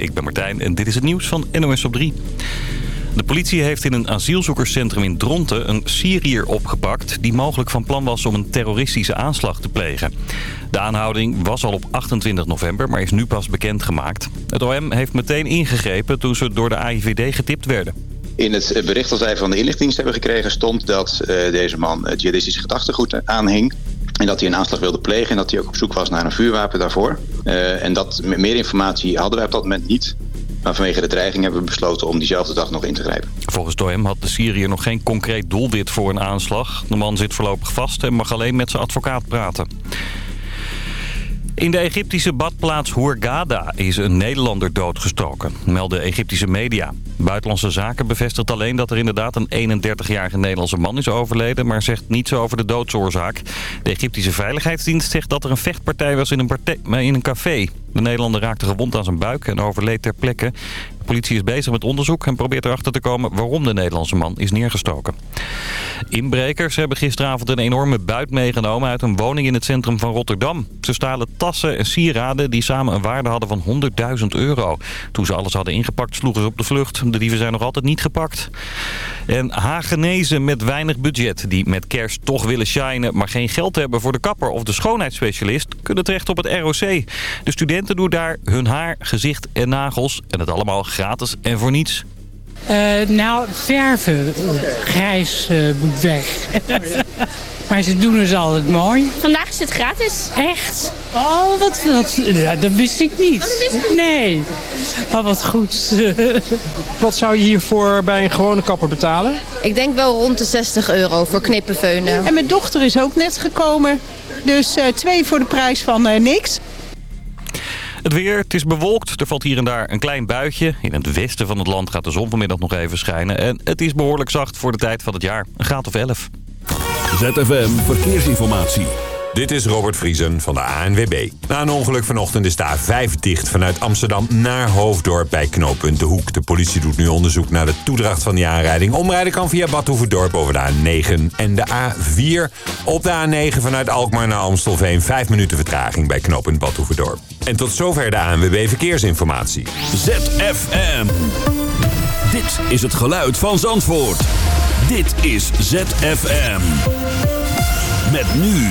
ik ben Martijn en dit is het nieuws van NOS op 3. De politie heeft in een asielzoekerscentrum in Dronten een Syriër opgepakt... die mogelijk van plan was om een terroristische aanslag te plegen. De aanhouding was al op 28 november, maar is nu pas bekendgemaakt. Het OM heeft meteen ingegrepen toen ze door de AIVD getipt werden. In het bericht dat wij van de inlichtingendienst hebben gekregen stond dat uh, deze man het jihadistische gedachtegoed aanhing. En dat hij een aanslag wilde plegen en dat hij ook op zoek was naar een vuurwapen daarvoor. Uh, en dat meer informatie hadden wij op dat moment niet. Maar vanwege de dreiging hebben we besloten om diezelfde dag nog in te grijpen. Volgens OM had de Syriër nog geen concreet doelwit voor een aanslag. De man zit voorlopig vast en mag alleen met zijn advocaat praten. In de Egyptische badplaats Hurghada is een Nederlander doodgestoken, melden Egyptische media. Buitenlandse Zaken bevestigt alleen dat er inderdaad een 31-jarige Nederlandse man is overleden... maar zegt niets over de doodsoorzaak. De Egyptische Veiligheidsdienst zegt dat er een vechtpartij was in een, in een café. De Nederlander raakte gewond aan zijn buik en overleed ter plekke. De politie is bezig met onderzoek en probeert erachter te komen waarom de Nederlandse man is neergestoken. Inbrekers hebben gisteravond een enorme buit meegenomen uit een woning in het centrum van Rotterdam. Ze stalen tassen en sieraden die samen een waarde hadden van 100.000 euro. Toen ze alles hadden ingepakt sloegen ze op de vlucht. De dieven zijn nog altijd niet gepakt. En Hagenezen met weinig budget die met kerst toch willen shinen... maar geen geld hebben voor de kapper of de schoonheidsspecialist... kunnen terecht op het ROC. De studenten doen daar hun haar, gezicht en nagels. En het allemaal gratis en voor niets. Uh, nou, verven. Grijs uh, moet weg. maar ze doen het altijd mooi. Vandaag is het gratis. Echt? Oh, wat, wat, ja, dat wist ik niet. wist ik nee. Oh, wat goed. wat zou je hiervoor bij een gewone kapper betalen? Ik denk wel rond de 60 euro voor knippenveunen. En mijn dochter is ook net gekomen. Dus uh, twee voor de prijs van niks. Het weer, het is bewolkt. Er valt hier en daar een klein buitje. In het westen van het land gaat de zon vanmiddag nog even schijnen. En het is behoorlijk zacht voor de tijd van het jaar. Een graad of 11. ZFM Verkeersinformatie. Dit is Robert Vriesen van de ANWB. Na een ongeluk vanochtend is de A5 dicht vanuit Amsterdam naar Hoofddorp bij knooppunt De Hoek. De politie doet nu onderzoek naar de toedracht van die aanrijding. Omrijden kan via Badhoevedorp over de A9 en de A4. Op de A9 vanuit Alkmaar naar Amstelveen 5 minuten vertraging bij knooppunt Badhoevedorp. En tot zover de ANWB Verkeersinformatie. ZFM. Dit is het geluid van Zandvoort. Dit is ZFM. Met nu...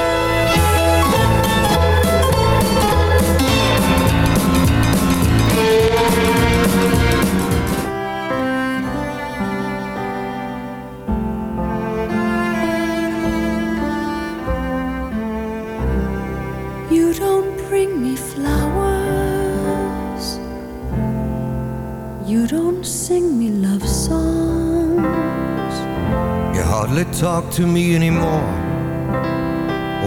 Talk to me anymore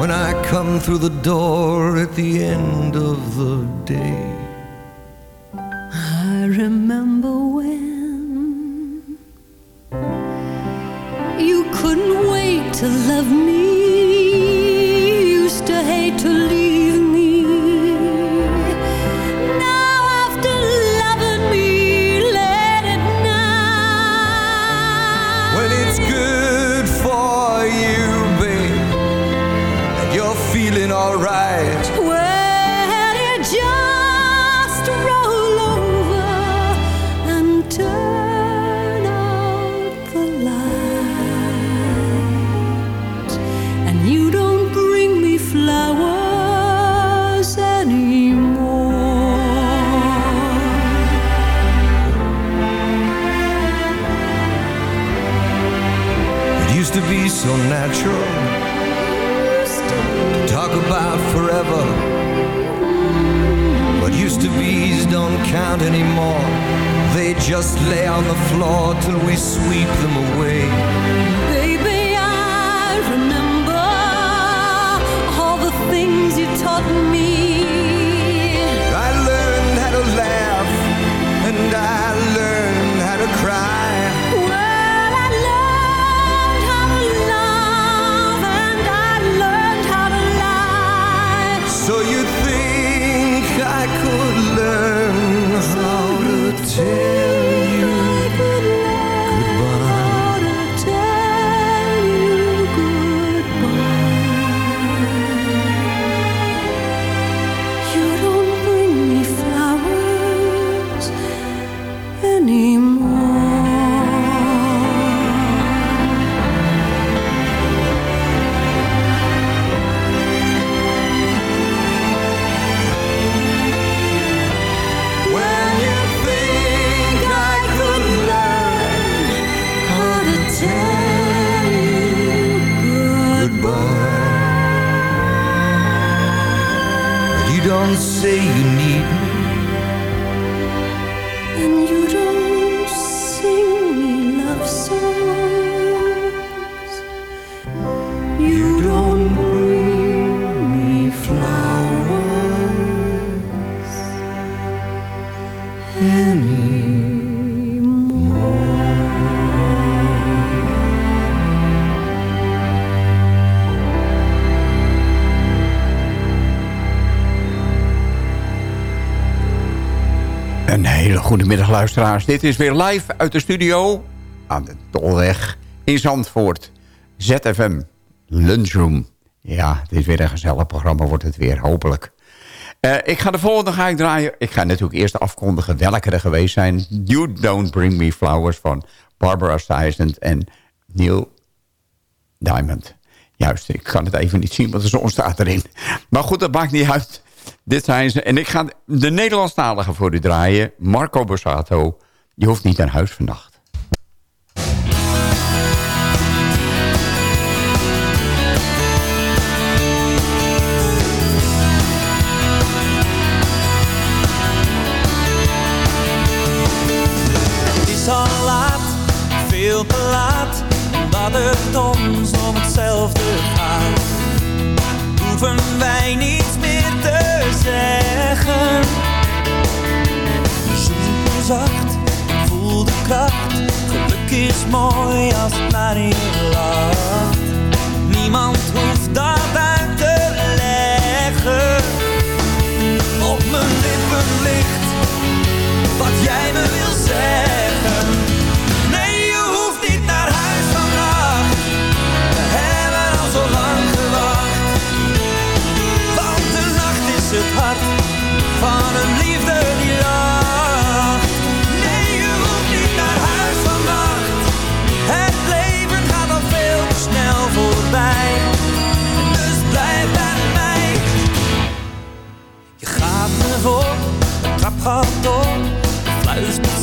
when I come through the door at the end of the day. I remember when you couldn't wait to love me, luisteraars. Dit is weer live uit de studio aan de Tolweg in Zandvoort. ZFM Lunchroom. Ja, het is weer een gezellig programma, wordt het weer, hopelijk. Eh, ik ga de volgende ga ik draaien. Ik ga natuurlijk eerst afkondigen welke er geweest zijn. You Don't Bring Me Flowers van Barbara Streisand en Neil Diamond. Juist, ik kan het even niet zien, want de zon staat erin. Maar goed, dat maakt niet uit. Dit zijn ze. En ik ga de Nederlandstalige voor u draaien. Marco Borsato. Je hoeft niet naar huis vannacht. Het is al laat, veel te laat, omdat het ons Geluk is mooi als het naar je lacht.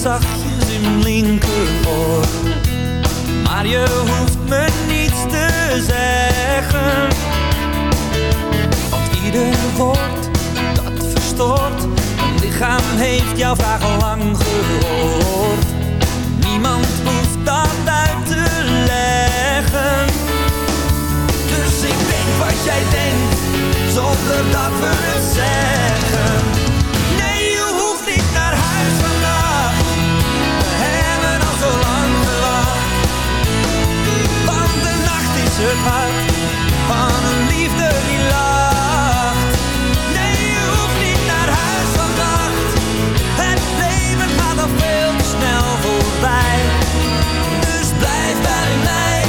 Zachtjes in linkeroor. Maar je hoeft me niets te zeggen. Want ieder woord dat verstoort. Mijn lichaam heeft jouw vraag al lang gehoord. Niemand hoeft dat uit te leggen. Dus ik denk wat jij denkt, zonder dat we het zeggen. Het hart van een liefde die lacht. Nee, je hoeft niet naar huis vannacht. Het leven gaat al veel te snel voorbij. Dus blijf bij mij.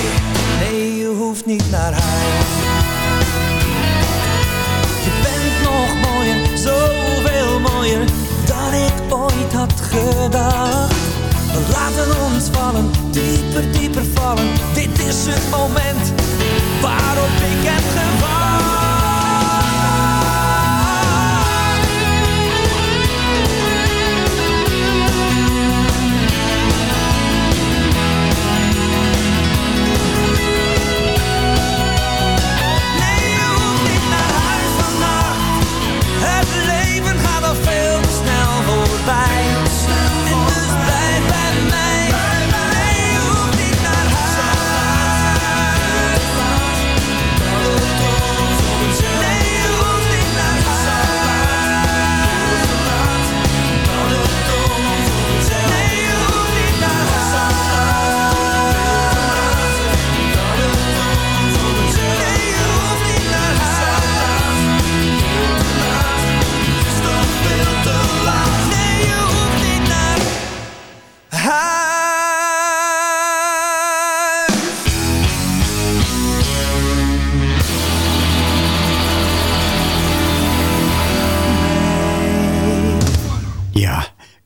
Nee, je hoeft niet naar huis. Je bent nog mooier, zoveel mooier dan ik ooit had gedacht. We laten ons vallen, dieper, dieper vallen. Dit is het moment waarop ik heb gewacht.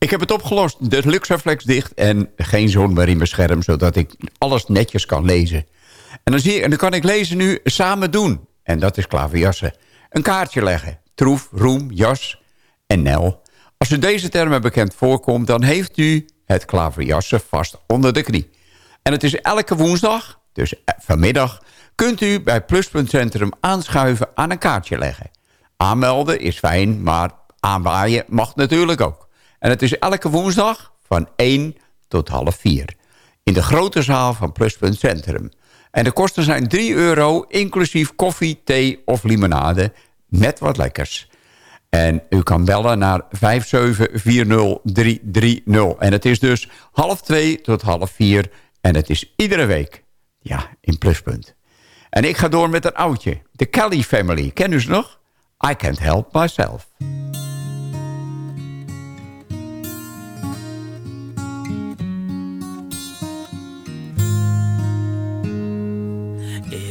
Ik heb het opgelost. De Luxaflex dicht en geen zon meer in mijn scherm... zodat ik alles netjes kan lezen. En dan, zie en dan kan ik lezen nu samen doen. En dat is klaverjassen. Een kaartje leggen. Troef, roem, jas en nel. Als u deze termen bekend voorkomt... dan heeft u het klaverjassen vast onder de knie. En het is elke woensdag, dus vanmiddag... kunt u bij Pluspunt Centrum aanschuiven aan een kaartje leggen. Aanmelden is fijn, maar aanwaaien mag natuurlijk ook. En het is elke woensdag van 1 tot half 4. In de grote zaal van Pluspunt Centrum. En de kosten zijn 3 euro, inclusief koffie, thee of limonade. Net wat lekkers. En u kan bellen naar 5740330. En het is dus half 2 tot half 4. En het is iedere week. Ja, in Pluspunt. En ik ga door met een oudje. De Kelly Family. Ken u ze nog? I can't help myself.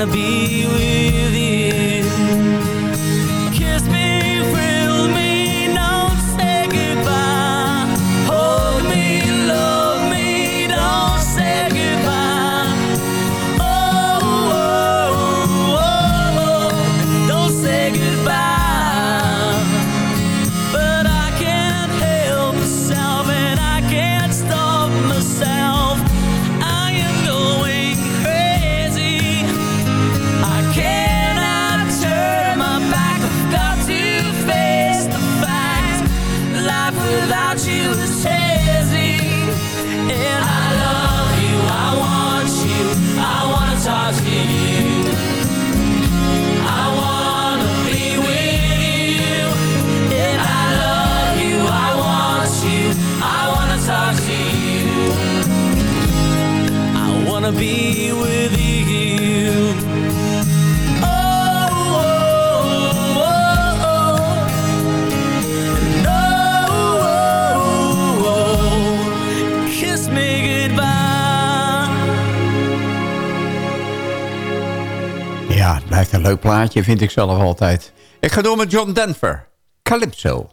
Wanna be with you. Leuk plaatje, vind ik zelf altijd. Ik ga door met John Denver. Calypso.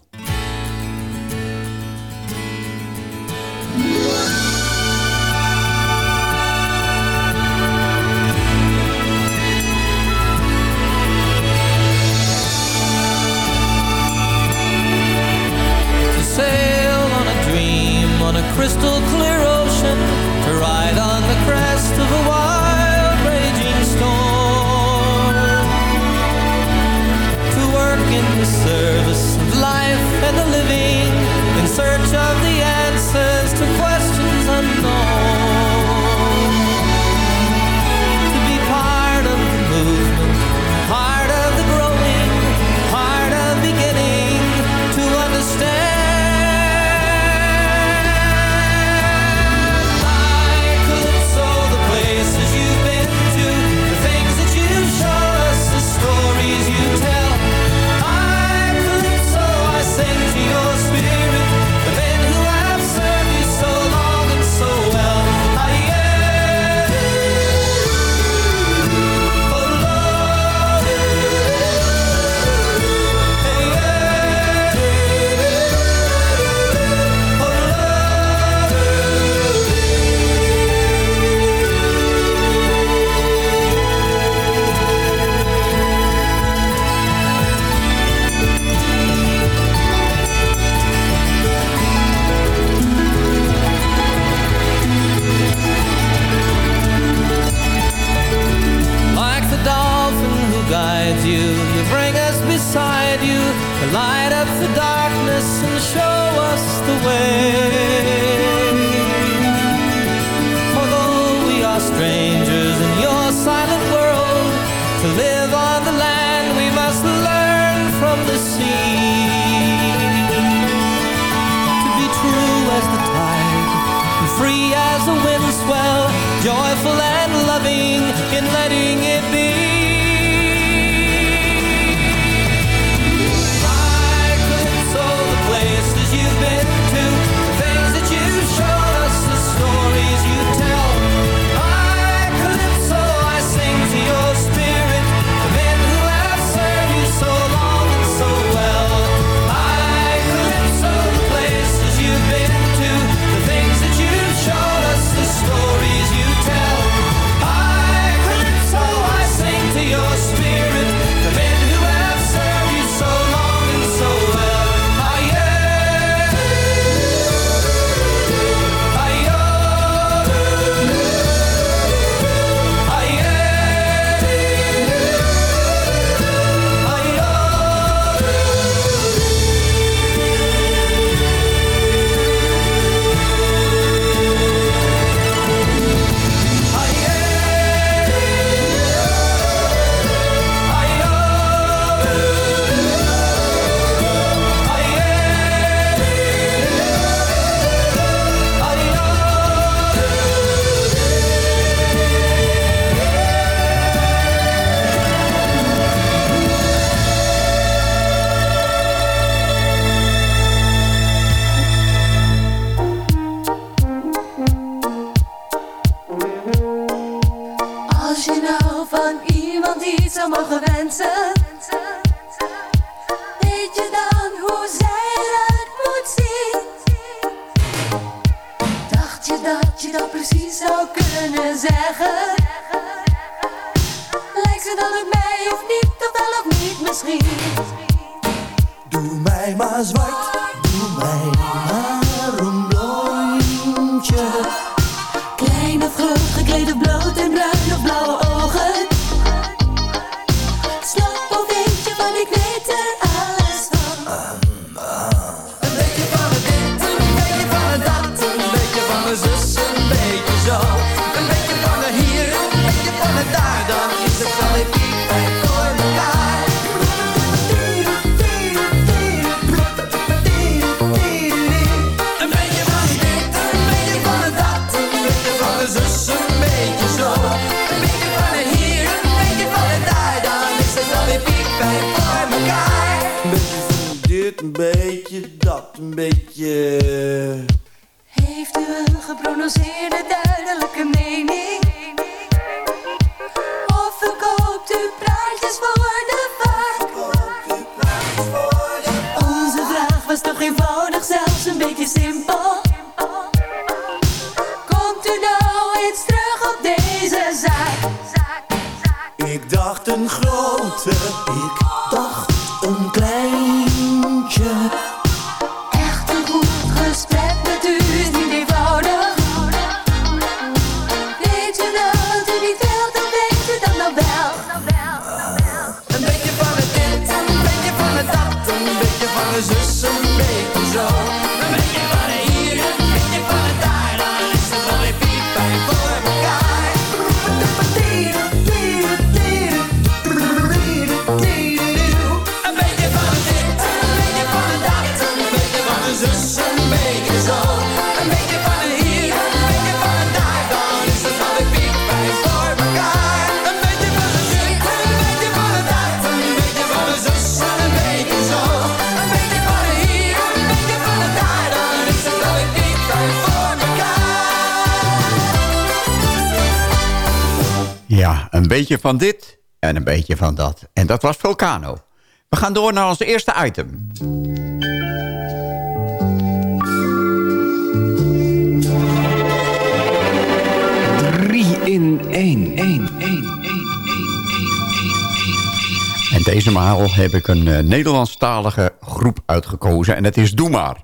crystal clear future. een beetje van dit en een beetje van dat. En dat was Vulcano. We gaan door naar ons eerste item. Drie in één. één, één. En deze maal heb ik een uh, Nederlandstalige groep uitgekozen. En het is Doe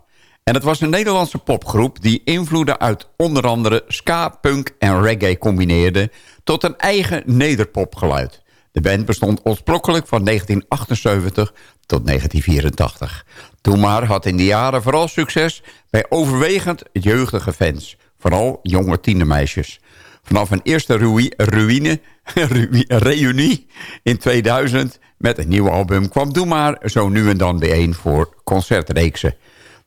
En het was een Nederlandse popgroep die invloeden uit onder andere ska, punk en reggae combineerde tot een eigen nederpopgeluid. De band bestond oorspronkelijk van 1978 tot 1984. Toen had in die jaren vooral succes bij overwegend jeugdige fans. Vooral jonge tienermeisjes. Vanaf een eerste ruïne, ruïne, reunie in 2000 met een nieuw album... kwam Doemaar zo nu en dan bijeen voor concertreeksen.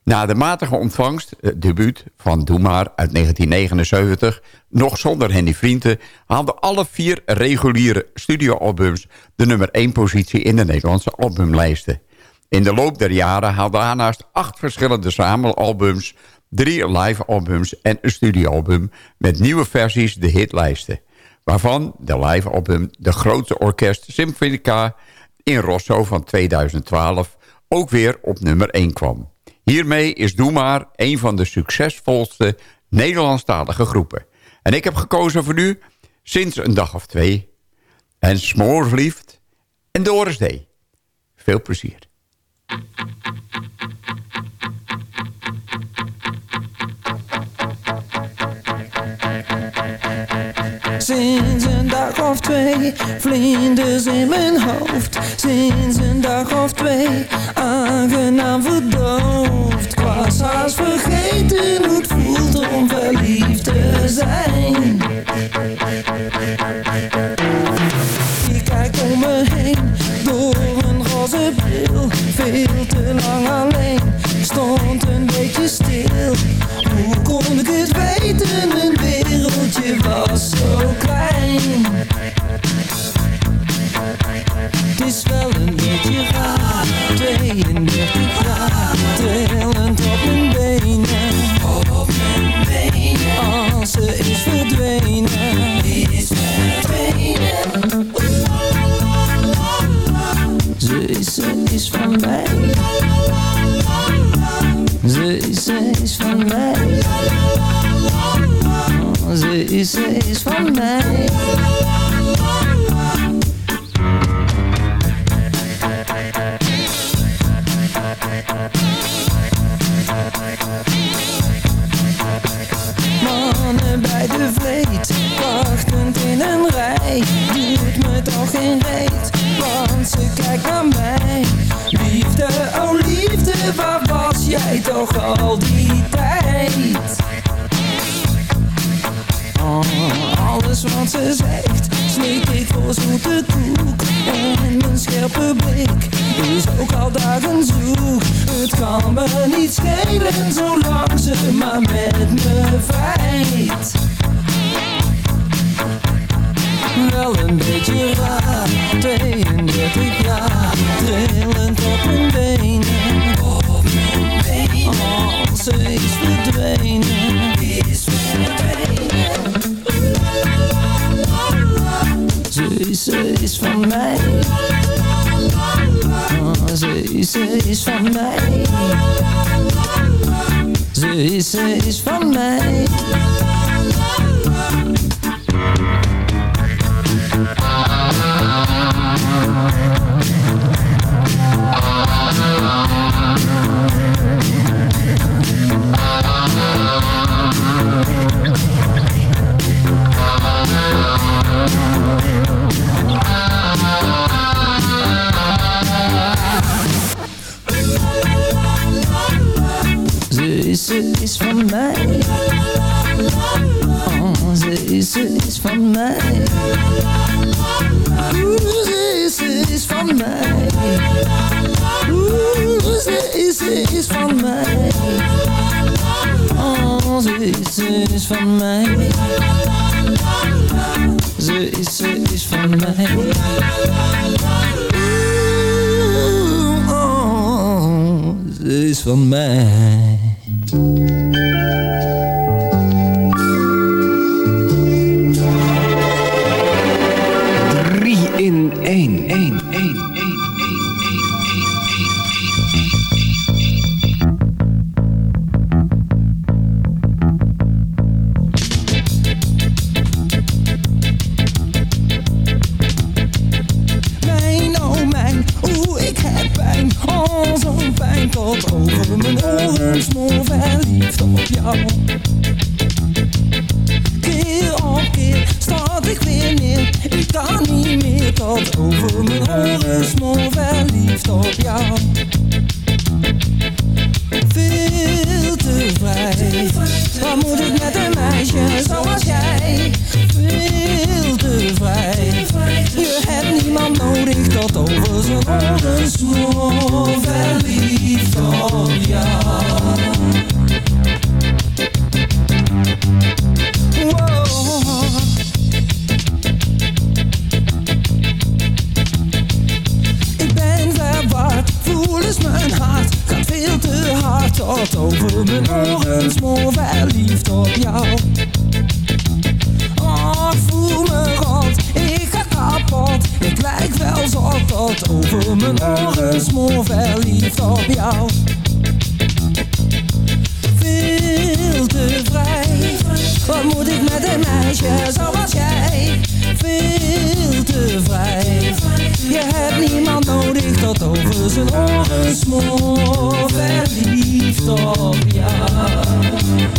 Na de matige ontvangst, het debuut van Doe maar uit 1979... nog zonder Henny Vrienden... haalden alle vier reguliere studioalbums... de nummer 1 positie in de Nederlandse albumlijsten. In de loop der jaren haalde daarnaast acht verschillende samenalbums... drie live albums en een studioalbum... met nieuwe versies de hitlijsten. Waarvan de live album De Grootste Orkest Symfonica... in Rosso van 2012 ook weer op nummer 1 kwam. Hiermee is Doe Maar een van de succesvolste Nederlandstalige groepen. En ik heb gekozen voor u sinds een dag of twee. En Smoorverliefd en Doris D. Veel plezier. Sinds een dag of twee, vlinders in mijn hoofd. Sinds een dag of twee, aangenaam verdoofd. Ik was haast vergeten hoe het voelt om verliefd te zijn. Ik kijk om me heen, door een roze bril. Veel te lang alleen, stond een beetje stil. Hoe kon ik het weten, Het is wel een beetje raar, 32 graden, trillend op mijn benen. Op mijn benen, als ze is verdwenen. Is verdwenen. Ze is, ze is van mij. Is, is van mij. Mannen bij de vleet, wachtend in een rij. Doet me toch geen reet, want ze kijkt naar mij. Liefde, oh liefde, waar was jij toch al die tijd? Wat ze zegt, smeek ik voor zoete koek. En mijn scherpe blik is ook al dagen zoek. Het kan me niet schelen, zolang ze maar met me vrijt. Wel een beetje raar, 32 jaar, ze is, van mij. Ze is, ze is van mij. Is, ze is van mij. Oh, ze is, ze is van mij. Oeh, ze is, ze is van mij. Oeh, ze is, ze is van mij. Oh, ze is, ze is van mij. Ze is, ze is van mij. Oeh, oh, ze is van mij. ik weer neer. Ik kan niet meer tot over mijn oren verliefd op jou. Veel te vrij, wat moet ik met een meisje zoals jij? Veel te vrij, je hebt niemand nodig tot over zijn oren verliefd op jou. veel te hard tot over mijn oren smoor verliefd op jou. Oh, voel me rot, ik ga kapot. Ik lijk wel zo tot over mijn oren smoor verliefd op jou. Veel te vrij, wat moet ik met een meisje zoals jij? veel te vrij. Je hebt niemand nodig dat over zijn oren smoor. Verliefd op jou.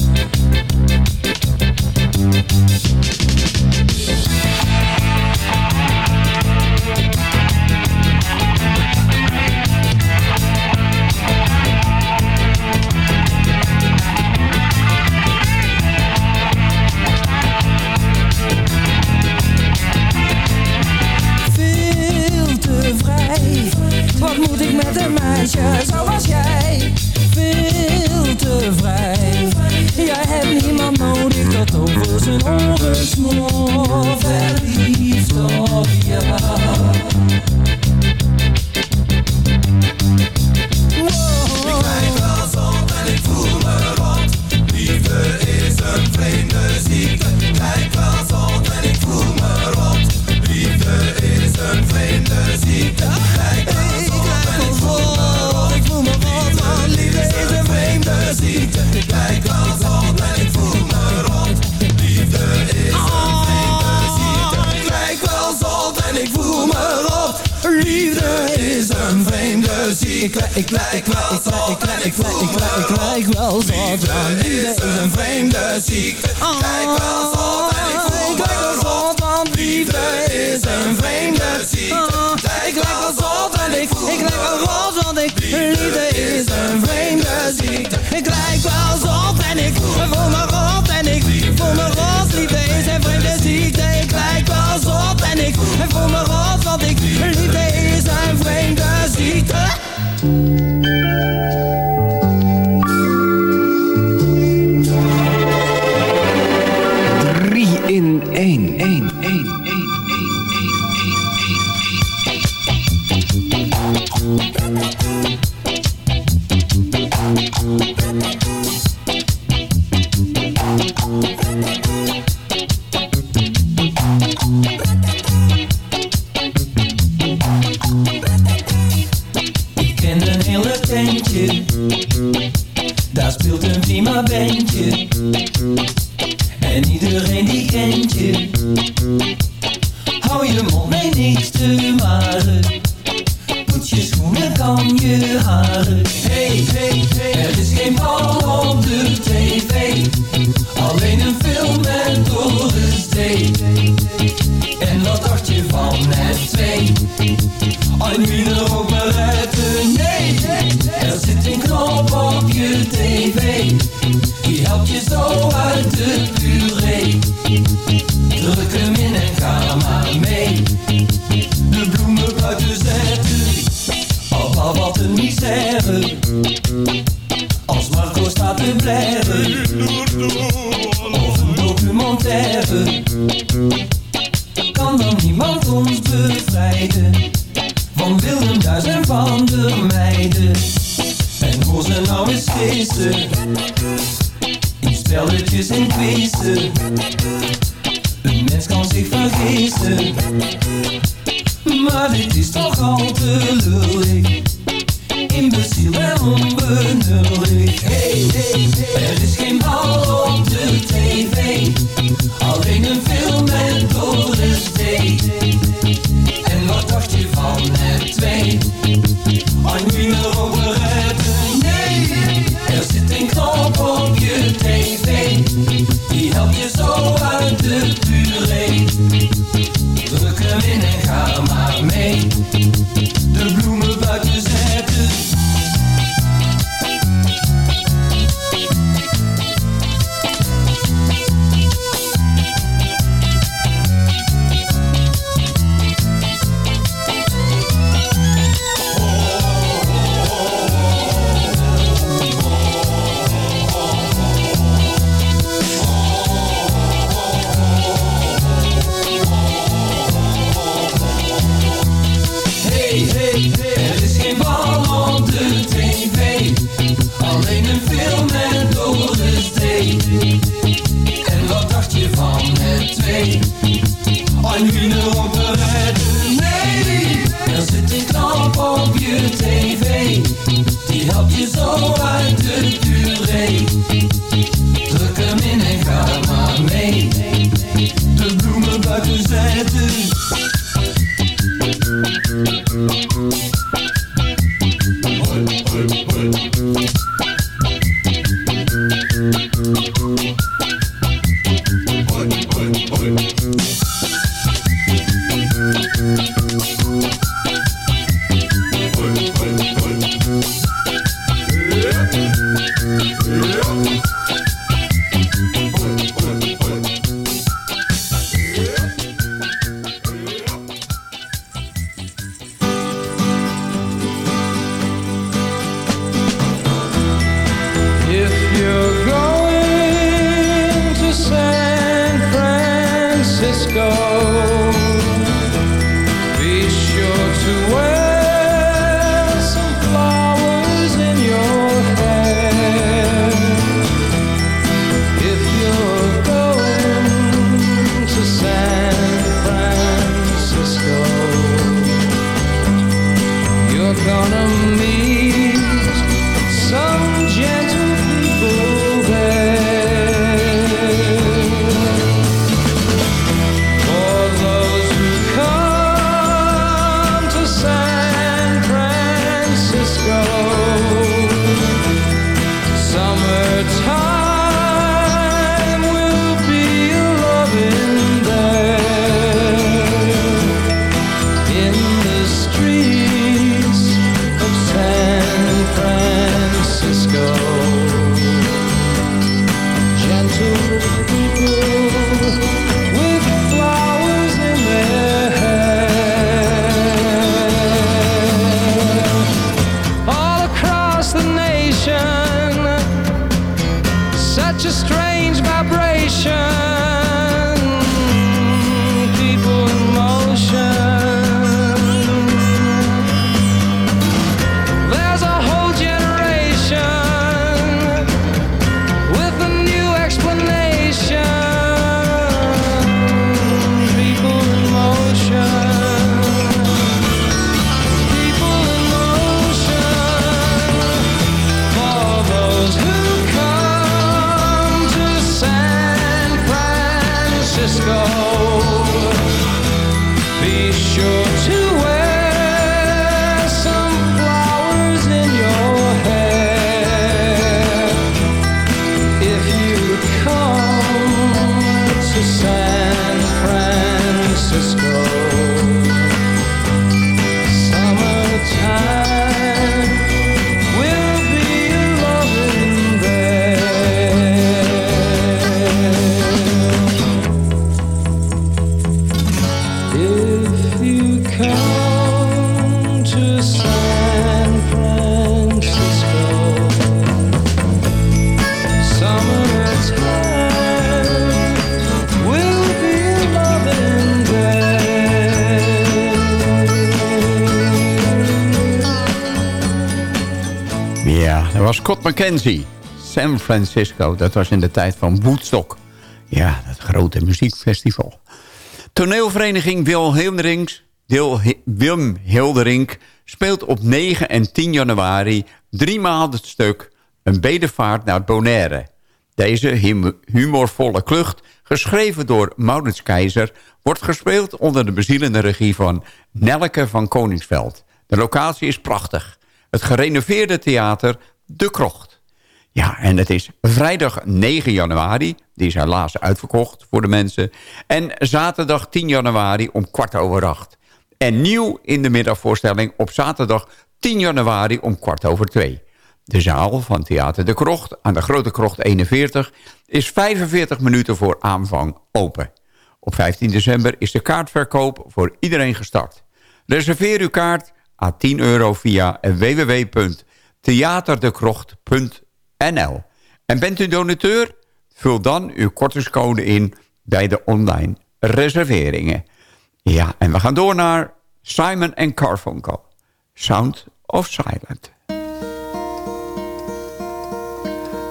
Ja, dat was Scott McKenzie. San Francisco, dat was in de tijd van Woodstock. Ja, dat grote muziekfestival. Toneelvereniging Wim Hilderink speelt op 9 en 10 januari drie maanden het stuk Een bedevaart naar Bonaire. Deze hum- humorvolle klucht, geschreven door Maurits Keizer... wordt gespeeld onder de bezielende regie van Nelke van Koningsveld. De locatie is prachtig. Het gerenoveerde theater De Krocht. Ja, en het is vrijdag 9 januari. Die is helaas uitverkocht voor de mensen. En zaterdag 10 januari om kwart over acht. En nieuw in de middagvoorstelling op zaterdag 10 januari om kwart over twee. De zaal van Theater De Krocht aan de Grote Krocht 41... is 45 minuten voor aanvang open. Op 15 december is de kaartverkoop voor iedereen gestart. Reserveer uw kaart à 10 euro via www.theaterdekrocht.nl. En bent u donateur? Vul dan uw kortingscode in bij de online reserveringen. Ja, en we gaan door naar Simon en Carfunkel. Sound of Silent.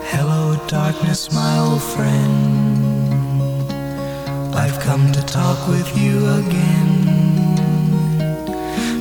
Hello, darkness, my old friend. I've come to talk with you again.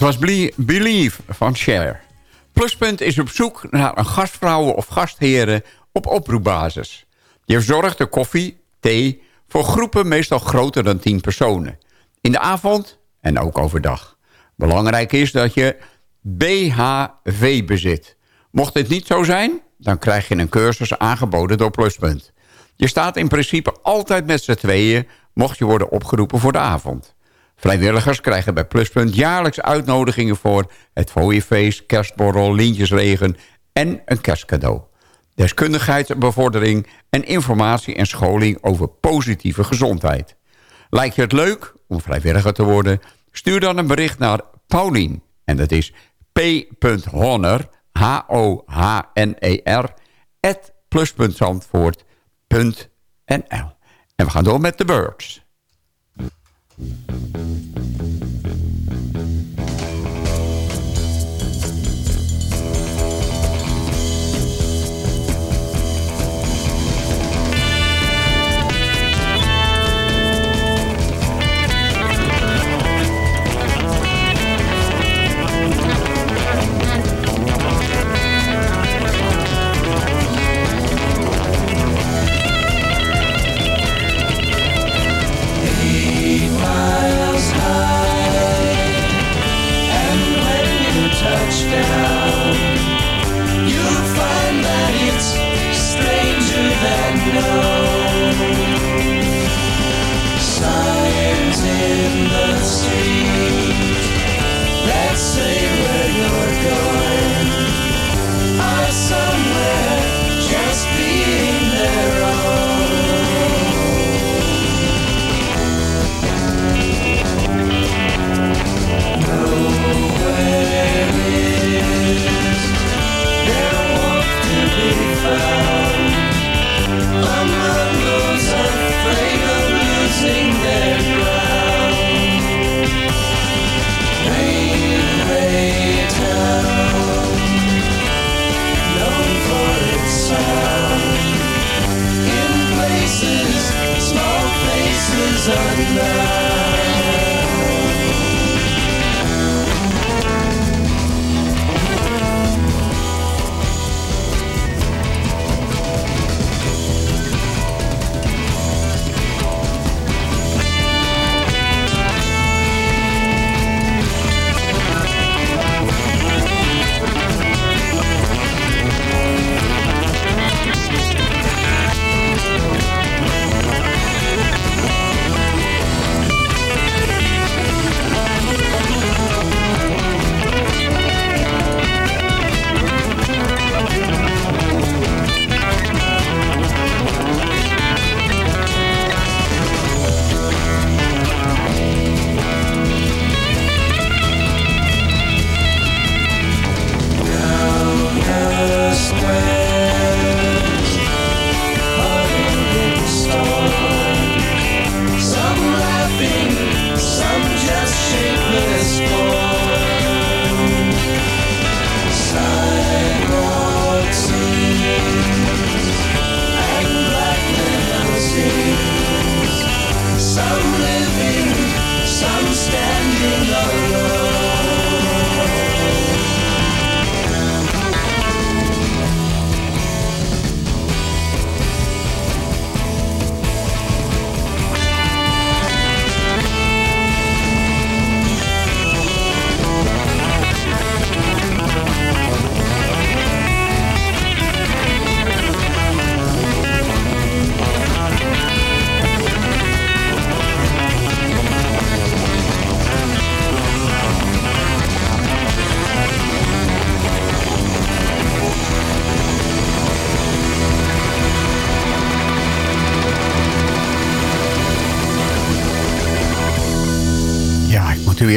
Dat was Believe van Cher. Pluspunt is op zoek naar een gastvrouwen of gastheren op oproepbasis. Je verzorgt de koffie, thee voor groepen meestal groter dan 10 personen. In de avond en ook overdag. Belangrijk is dat je BHV bezit. Mocht dit niet zo zijn, dan krijg je een cursus aangeboden door Pluspunt. Je staat in principe altijd met z'n tweeën... mocht je worden opgeroepen voor de avond. Vrijwilligers krijgen bij Pluspunt jaarlijks uitnodigingen... voor het fooiefeest, kerstborrel, lintjesregen en een kerstcadeau. Deskundigheidsbevordering en informatie en scholing over positieve gezondheid. Lijkt je het leuk om vrijwilliger te worden? Stuur dan een bericht naar Paulien. En dat is p.honor, H-O-H-N-E-R, at. En we gaan door met de Birds.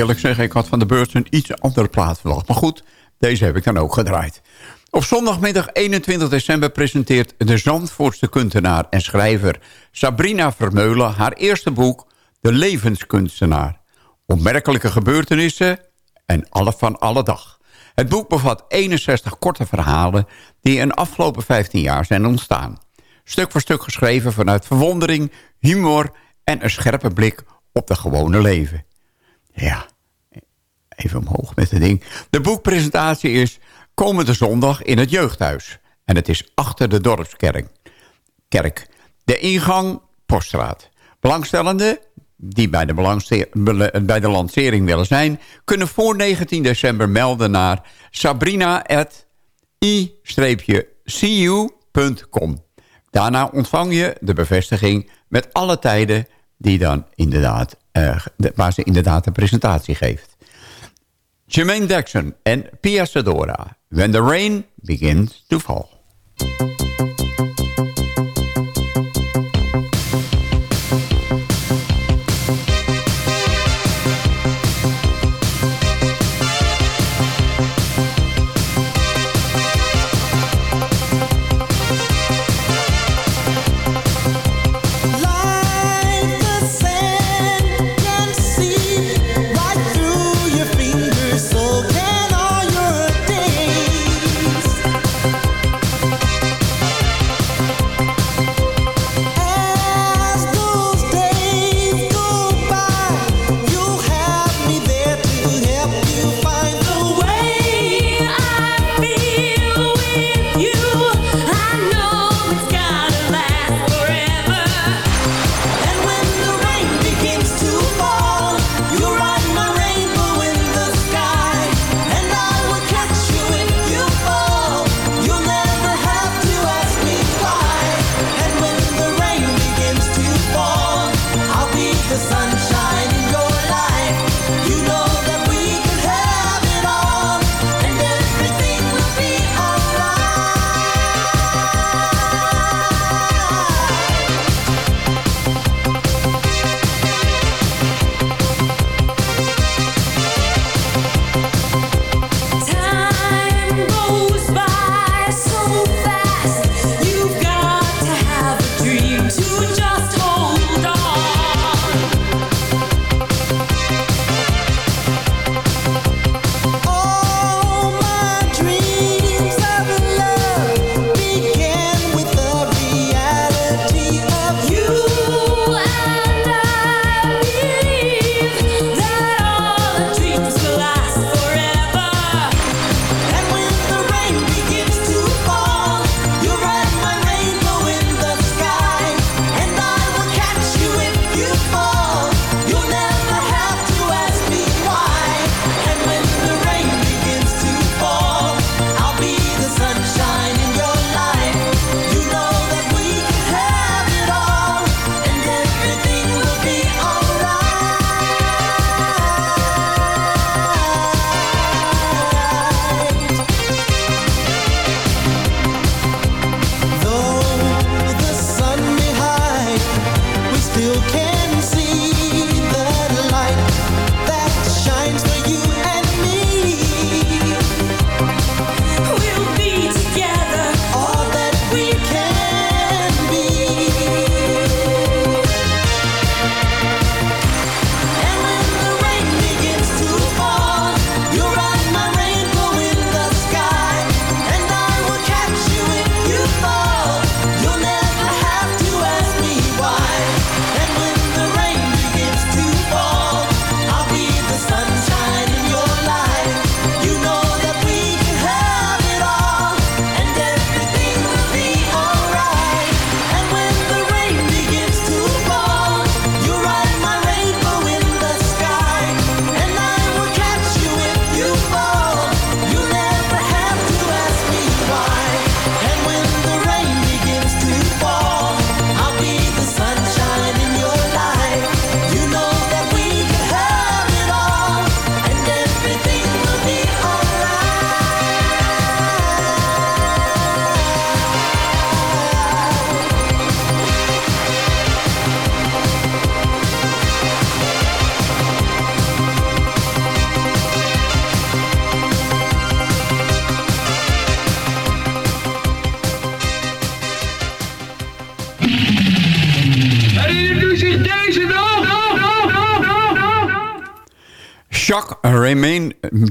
Eerlijk zeggen, ik had van de beurs een iets andere plaat verwacht. Maar goed, deze heb ik dan ook gedraaid. Op zondagmiddag 21 december presenteert de Zandvoortse kunstenaar en schrijver Sabrina Vermeulen haar eerste boek De Levenskunstenaar. Opmerkelijke gebeurtenissen en alle van alle dag. Het boek bevat 61 korte verhalen die in de afgelopen 15 jaar zijn ontstaan. Stuk voor stuk geschreven vanuit verwondering, humor en een scherpe blik op de gewone leven. Ja, even omhoog met het ding. De boekpresentatie is komende zondag in het jeugdhuis. En het is achter de dorpskerk. Kerk. De ingang Poststraat. Belangstellenden die bij de, bij de lancering willen zijn... kunnen voor 19 december melden naar sabrina.i-cu.com. Daarna ontvang je de bevestiging met alle tijden die dan inderdaad, uh, waar ze inderdaad de presentatie geeft. Jermaine Jackson en Pia Sadora. When the rain begins to fall.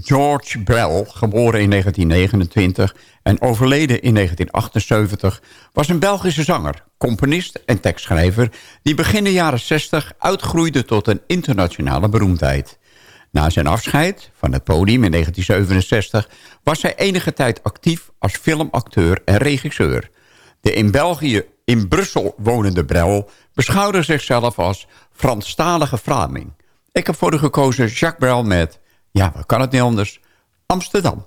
George Brel, geboren in 1929 en overleden in 1978... was een Belgische zanger, componist en tekstschrijver... die begin de jaren 60 uitgroeide tot een internationale beroemdheid. Na zijn afscheid van het podium in 1967 was hij enige tijd actief als filmacteur en regisseur. De in België in Brussel wonende Brel beschouwde zichzelf als Franstalige Vlaming. Ik heb voor u gekozen Jacques Brel met, ja, kan het niet anders, Amsterdam.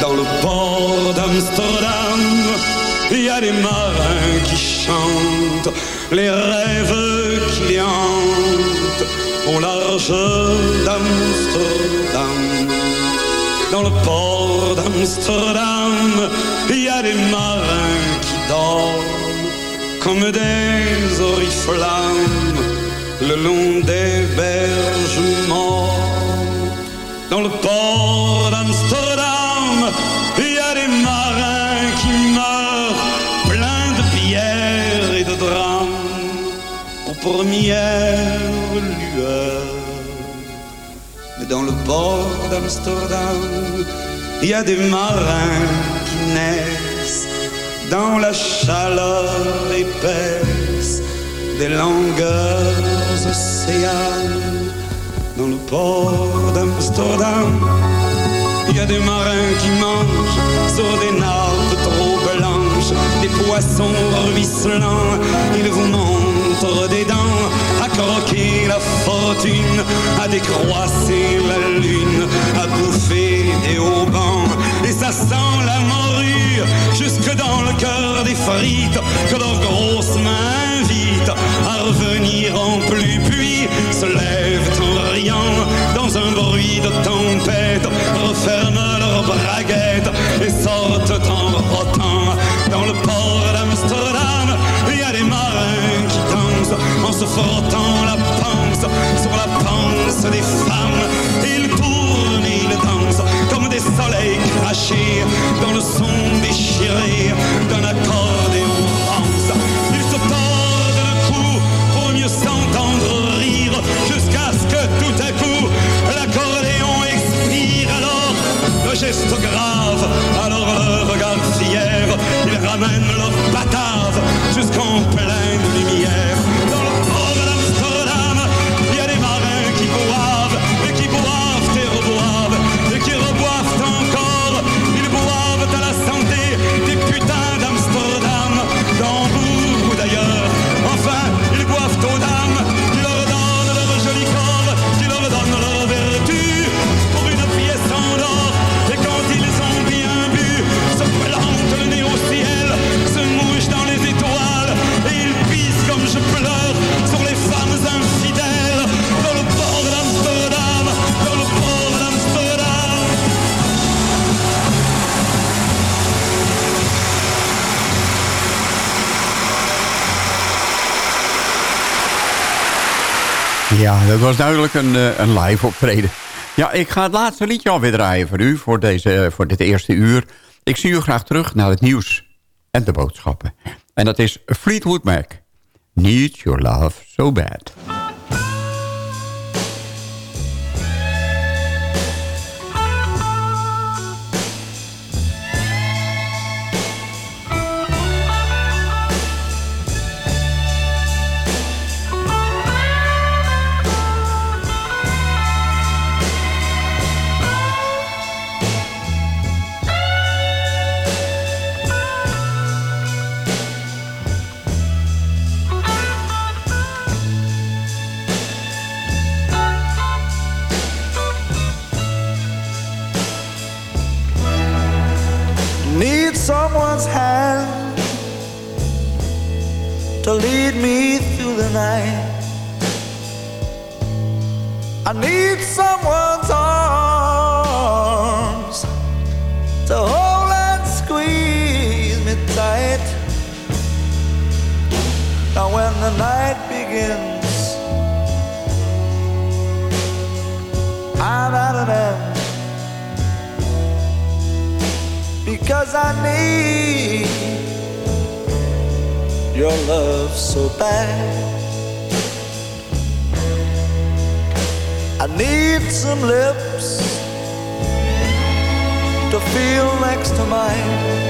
Dans le port d'Amsterdam, il y a des marins qui chantent les rêves qui hantent au large d'Amsterdam. Dans le port d'Amsterdam, il y a des marins qui dorment comme des oriflammes le long des berges. Dans le port d'Amsterdam, il y a des marins qui meurent pleins de pierres et de drames aux premières lueurs. Port d'Amsterdam, il y a des marins qui naissent dans la chaleur épaisse des longueurs océanes. Dans le port d'Amsterdam, il y a des marins qui mangent sur des nappes trop blanches, des poissons ruisselants. Ils vous montrent des dents croquer la fortune, à décroisser la lune, à bouffer des haubans. Et ça sent la morue jusque dans le cœur des frites que leurs grosses mains invitent à revenir en pluie, puis se lèvent en riant dans un bruit de tempête, referment leurs braguettes et sortent en rotant dans le port d'Amsterdam. Il y a des marins en se frottant la panse sur la panse des femmes. Ils tournent, ils dansent comme des soleils crachés dans le son déchiré d'un accordéon rance. Ils se tordent le cou pour mieux s'entendre was duidelijk een, eh, een live optreden. Ja, ik ga het laatste liedje alweer draaien voor u, voor, deze, voor dit eerste uur. Ik zie u graag terug naar het nieuws en de boodschappen. En dat is Fleetwood Mac. Need your love so bad. Someone's hand to lead me through the night. I need someone's arms to hold and squeeze me tight. Now, when the night begins, I'm at an end because I need your love so bad. I need some lips to feel next to mine.